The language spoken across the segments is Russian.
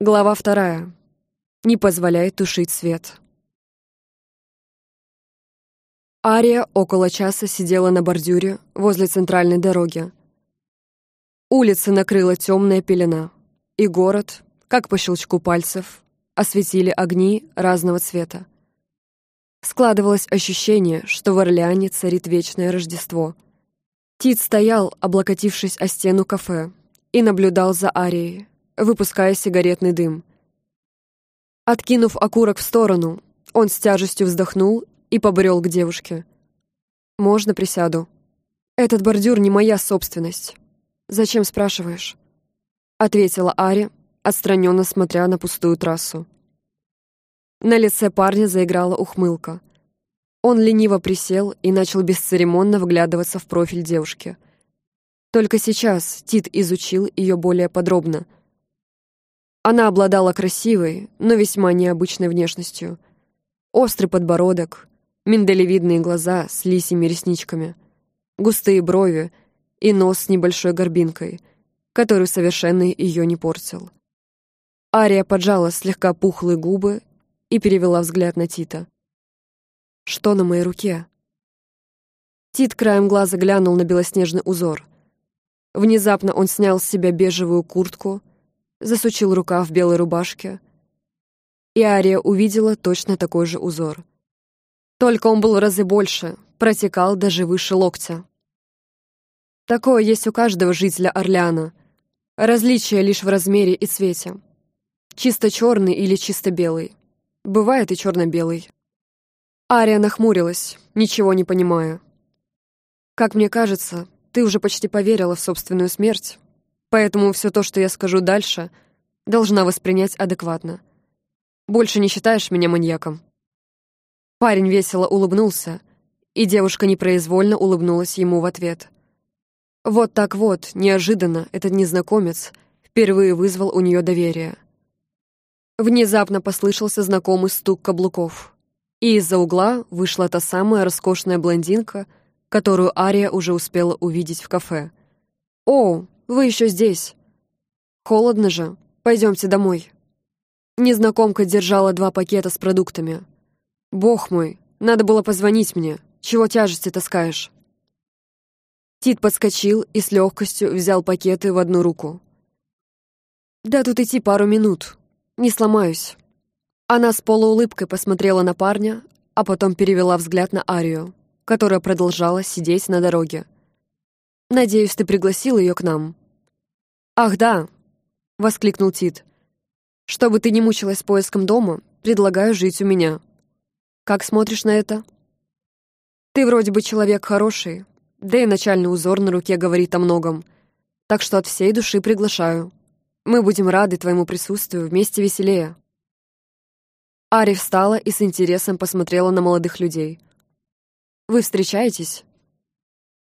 Глава вторая. Не позволяй тушить свет. Ария около часа сидела на бордюре возле центральной дороги. Улицы накрыла темная пелена, и город, как по щелчку пальцев, осветили огни разного цвета. Складывалось ощущение, что в Орлеане царит вечное Рождество. Тит стоял, облокотившись о стену кафе, и наблюдал за Арией, выпуская сигаретный дым. Откинув окурок в сторону, он с тяжестью вздохнул и побрел к девушке. «Можно присяду?» «Этот бордюр не моя собственность. Зачем спрашиваешь?» Ответила Ари, отстраненно смотря на пустую трассу. На лице парня заиграла ухмылка. Он лениво присел и начал бесцеремонно вглядываться в профиль девушки. Только сейчас Тит изучил ее более подробно. Она обладала красивой, но весьма необычной внешностью. Острый подбородок, миндалевидные глаза с лисими ресничками, густые брови и нос с небольшой горбинкой, который совершенно ее не портил. Ария поджала слегка пухлые губы и перевела взгляд на Тита. «Что на моей руке?» Тит краем глаза глянул на белоснежный узор. Внезапно он снял с себя бежевую куртку, засучил рукав в белой рубашке, и Ария увидела точно такой же узор — только он был разы больше, протекал даже выше локтя. Такое есть у каждого жителя Орлеана. Различие лишь в размере и цвете. Чисто черный или чисто белый. Бывает и черно-белый. Ария нахмурилась, ничего не понимая. «Как мне кажется, ты уже почти поверила в собственную смерть, поэтому все то, что я скажу дальше, должна воспринять адекватно. Больше не считаешь меня маньяком?» Парень весело улыбнулся, и девушка непроизвольно улыбнулась ему в ответ. Вот так вот, неожиданно, этот незнакомец впервые вызвал у нее доверие. Внезапно послышался знакомый стук каблуков, и из-за угла вышла та самая роскошная блондинка, которую Ария уже успела увидеть в кафе. «О, вы еще здесь!» «Холодно же, пойдемте домой». Незнакомка держала два пакета с продуктами — «Бог мой, надо было позвонить мне. Чего тяжести таскаешь?» Тит подскочил и с легкостью взял пакеты в одну руку. «Да тут идти пару минут. Не сломаюсь». Она с полуулыбкой посмотрела на парня, а потом перевела взгляд на Арию, которая продолжала сидеть на дороге. «Надеюсь, ты пригласил ее к нам?» «Ах, да!» — воскликнул Тит. «Чтобы ты не мучилась поиском дома, предлагаю жить у меня». Как смотришь на это? Ты вроде бы человек хороший, да и начальный узор на руке говорит о многом. Так что от всей души приглашаю. Мы будем рады твоему присутствию, вместе веселее». Ари встала и с интересом посмотрела на молодых людей. «Вы встречаетесь?»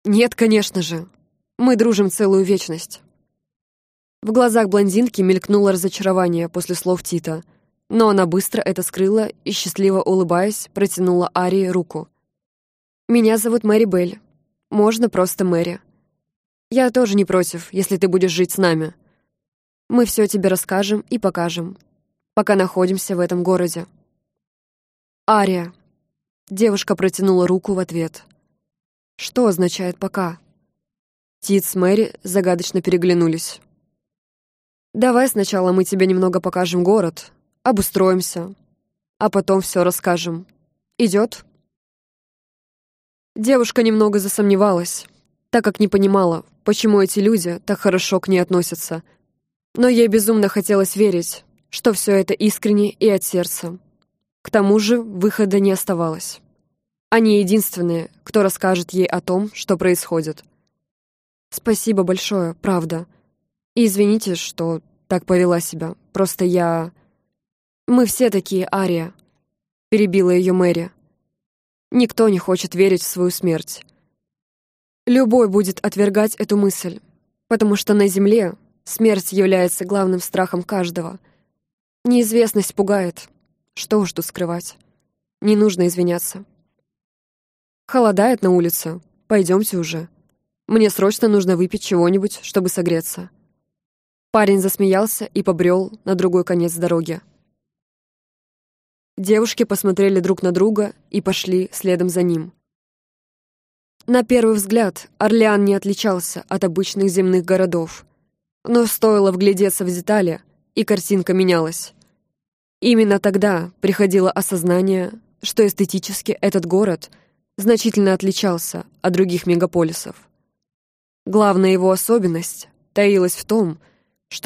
«Нет, конечно же. Мы дружим целую вечность». В глазах блондинки мелькнуло разочарование после слов Тита — но она быстро это скрыла и, счастливо улыбаясь, протянула Арии руку. «Меня зовут Мэри Белль. Можно просто Мэри. Я тоже не против, если ты будешь жить с нами. Мы все тебе расскажем и покажем, пока находимся в этом городе». «Ария». Девушка протянула руку в ответ. «Что означает «пока»?» Тит с Мэри загадочно переглянулись. «Давай сначала мы тебе немного покажем город, обустроимся, а потом все расскажем. Идет? Девушка немного засомневалась, так как не понимала, почему эти люди так хорошо к ней относятся. Но ей безумно хотелось верить, что все это искренне и от сердца. К тому же выхода не оставалось. Они единственные, кто расскажет ей о том, что происходит. Спасибо большое, правда. И извините, что так повела себя. Просто я... «Мы все такие, Ария», — перебила ее Мэри. «Никто не хочет верить в свою смерть. Любой будет отвергать эту мысль, потому что на Земле смерть является главным страхом каждого. Неизвестность пугает. Что уж тут скрывать. Не нужно извиняться. Холодает на улице. Пойдемте уже. Мне срочно нужно выпить чего-нибудь, чтобы согреться». Парень засмеялся и побрел на другой конец дороги. Девушки посмотрели друг на друга и пошли следом за ним. На первый взгляд Орлеан не отличался от обычных земных городов. Но стоило вглядеться в детали, и картинка менялась. Именно тогда приходило осознание, что эстетически этот город значительно отличался от других мегаполисов. Главная его особенность таилась в том, что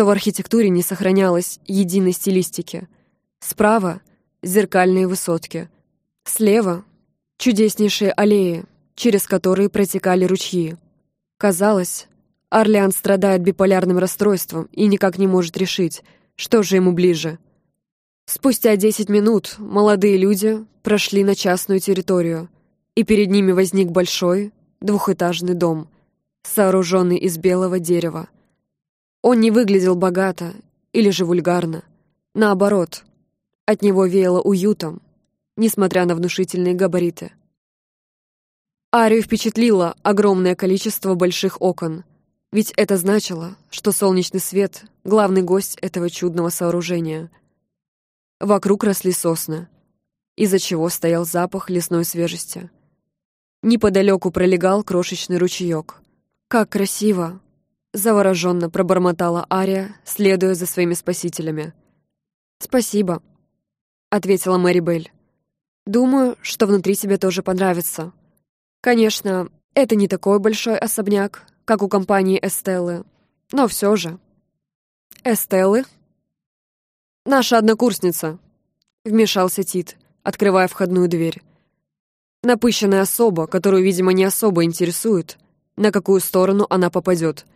в архитектуре не сохранялось единой стилистики. Справа — зеркальные высотки, слева — чудеснейшие аллеи, через которые протекали ручьи. Казалось, Орлеан страдает биполярным расстройством и никак не может решить, что же ему ближе. Спустя десять минут молодые люди прошли на частную территорию, и перед ними возник большой двухэтажный дом, сооруженный из белого дерева. Он не выглядел богато или же вульгарно. Наоборот, от него веяло уютом, несмотря на внушительные габариты. Арию впечатлило огромное количество больших окон, ведь это значило, что солнечный свет — главный гость этого чудного сооружения. Вокруг росли сосны, из-за чего стоял запах лесной свежести. Неподалеку пролегал крошечный ручеек. Как красиво! Завороженно пробормотала Ария, следуя за своими спасителями. «Спасибо», — ответила Мэри Белль. «Думаю, что внутри тебе тоже понравится. Конечно, это не такой большой особняк, как у компании Эстеллы, но все же». «Эстеллы?» «Наша однокурсница», — вмешался Тит, открывая входную дверь. Напыщенная особа, которую, видимо, не особо интересует, на какую сторону она попадет —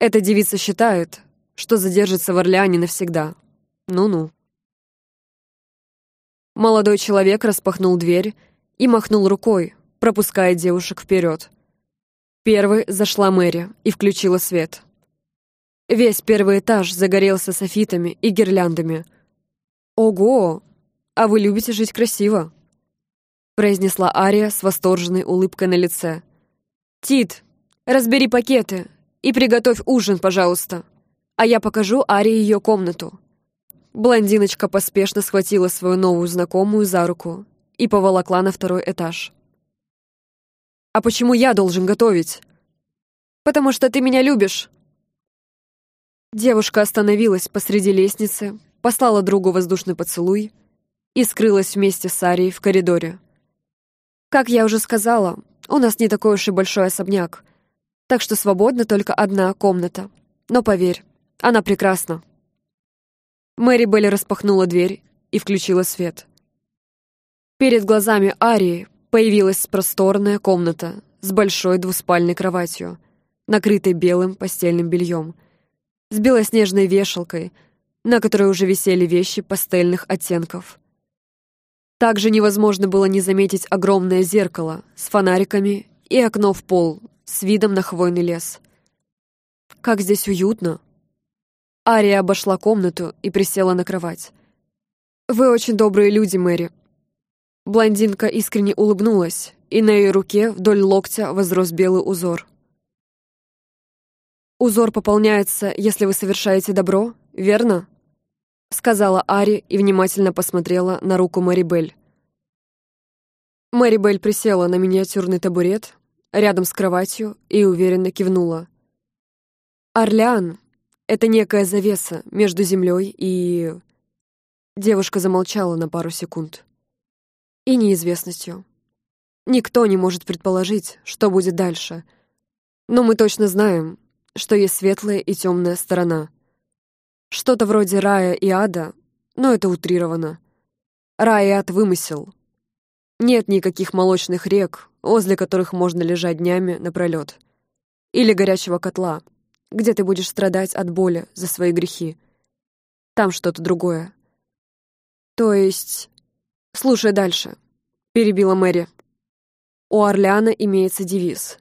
эта девица считает, что задержится в Орлеане навсегда. Ну-ну. Молодой человек распахнул дверь и махнул рукой, пропуская девушек вперед. Первой зашла Мэри и включила свет. Весь первый этаж загорелся софитами и гирляндами. «Ого! А вы любите жить красиво!» произнесла Ария с восторженной улыбкой на лице. «Тит, разбери пакеты, и приготовь ужин, пожалуйста. А я покажу Аре ее комнату». Блондиночка поспешно схватила свою новую знакомую за руку и поволокла на второй этаж. «А почему я должен готовить?» «Потому что ты меня любишь». Девушка остановилась посреди лестницы, послала другу воздушный поцелуй и скрылась вместе с Арией в коридоре. Как я уже сказала, у нас не такой уж и большой особняк, так что свободна только одна комната. Но поверь, она прекрасна». Мэри Белли распахнула дверь и включила свет. Перед глазами Арии появилась просторная комната с большой двуспальной кроватью, накрытой белым постельным бельем, с белоснежной вешалкой, на которой уже висели вещи пастельных оттенков. Также невозможно было не заметить огромное зеркало с фонариками и окно в пол с видом на хвойный лес. Как здесь уютно. Ария обошла комнату и присела на кровать. «Вы очень добрые люди, Мэри». Блондинка искренне улыбнулась, и на ее руке вдоль локтя возрос белый узор. «Узор пополняется, если вы совершаете добро, верно?» сказала Ари и внимательно посмотрела на руку Мэри Белль. Мэри Белль присела на миниатюрный табурет, рядом с кроватью и уверенно кивнула. «Орлеан — это некая завеса между землей и...» Девушка замолчала на пару секунд. «И неизвестностью. Никто не может предположить, что будет дальше. Но мы точно знаем, что есть светлая и темная сторона. Что-то вроде рая и ада, но это утрировано. Рай и ад — вымысел. Нет никаких молочных рек, возле которых можно лежать днями напролёт. Или горячего котла, где ты будешь страдать от боли за свои грехи. Там что-то другое. То есть... Слушай дальше, — перебила Мэри. У Орлеана имеется девиз.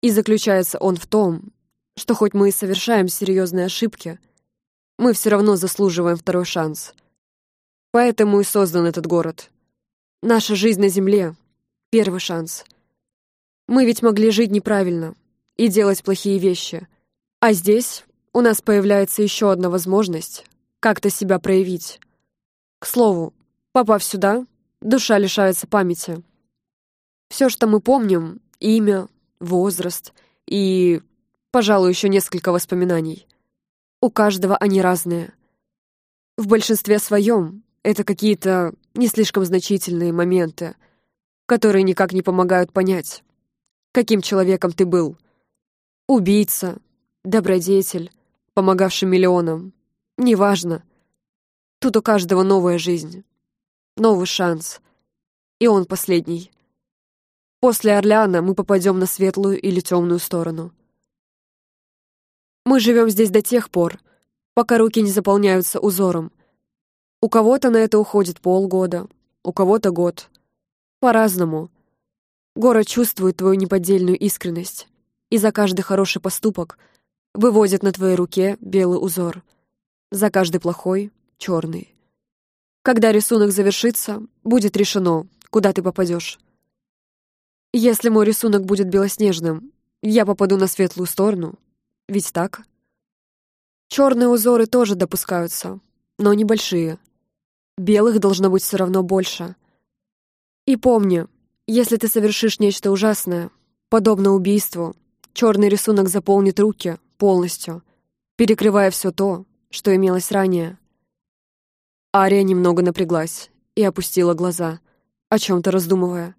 И заключается он в том, что хоть мы и совершаем серьезные ошибки, мы все равно заслуживаем второй шанс. Поэтому и создан этот город. Наша жизнь на Земле Первый шанс. Мы ведь могли жить неправильно и делать плохие вещи. А здесь у нас появляется еще одна возможность как-то себя проявить. К слову, попав сюда, душа лишается памяти. Все, что мы помним — имя, возраст и, пожалуй, еще несколько воспоминаний. У каждого они разные. В большинстве своем это какие-то не слишком значительные моменты, которые никак не помогают понять, каким человеком ты был. Убийца, добродетель, помогавший миллионам. Неважно. Тут у каждого новая жизнь, новый шанс. И он последний. После Орлеана мы попадем на светлую или темную сторону. Мы живем здесь до тех пор, пока руки не заполняются узором. У кого-то на это уходит полгода, у кого-то год. По-разному. Город чувствует твою неподдельную искренность, и за каждый хороший поступок выводит на твоей руке белый узор, за каждый плохой — черный. Когда рисунок завершится, будет решено, куда ты попадешь. Если мой рисунок будет белоснежным, я попаду на светлую сторону. Ведь так? Черные узоры тоже допускаются, но небольшие. Белых должно быть все равно больше. И помни, если ты совершишь нечто ужасное, подобно убийству, черный рисунок заполнит руки полностью, перекрывая все то, что имелось ранее. Ария немного напряглась и опустила глаза, о чем-то раздумывая.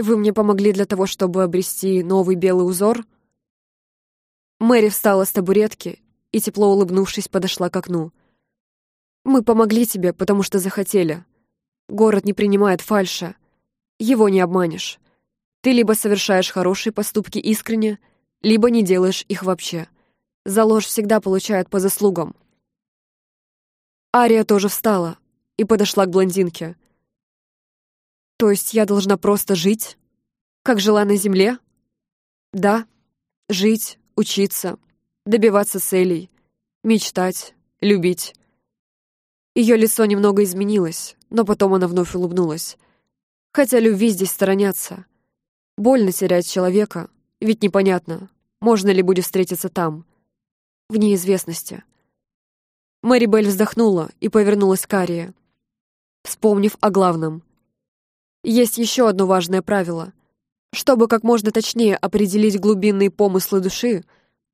Вы мне помогли для того, чтобы обрести новый белый узор?» Мэри встала с табуретки и, тепло улыбнувшись, подошла к окну. «Мы помогли тебе, потому что захотели. Город не принимает фальша. Его не обманешь. Ты либо совершаешь хорошие поступки искренне, либо не делаешь их вообще. За ложь всегда получают по заслугам». Ария тоже встала и подошла к блондинке. То есть я должна просто жить, как жила на земле? Да, жить, учиться, добиваться целей, мечтать, любить. Ее лицо немного изменилось, но потом она вновь улыбнулась. Хотя любви здесь сторонятся. Больно терять человека, ведь непонятно, можно ли будет встретиться там, в неизвестности. Мэри Белль вздохнула и повернулась к Арии, вспомнив о главном — есть еще одно важное правило. Чтобы как можно точнее определить глубинные помыслы души,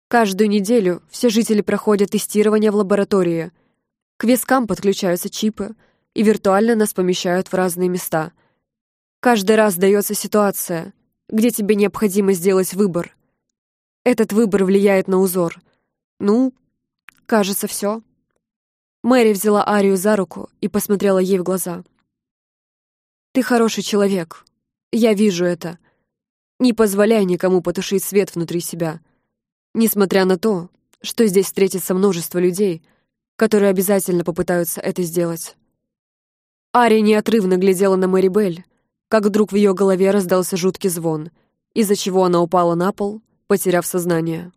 каждую неделю все жители проходят тестирование в лаборатории. К вискам подключаются чипы, и виртуально нас помещают в разные места. Каждый раз дается ситуация, где тебе необходимо сделать выбор. Этот выбор влияет на узор. Ну, кажется, все. Мэри взяла Арию за руку и посмотрела ей в глаза — ты хороший человек. Я вижу это. Не позволяй никому потушить свет внутри себя. Несмотря на то, что здесь встретится множество людей, которые обязательно попытаются это сделать. Ария неотрывно глядела на Мэри Белль, как вдруг в ее голове раздался жуткий звон, из-за чего она упала на пол, потеряв сознание.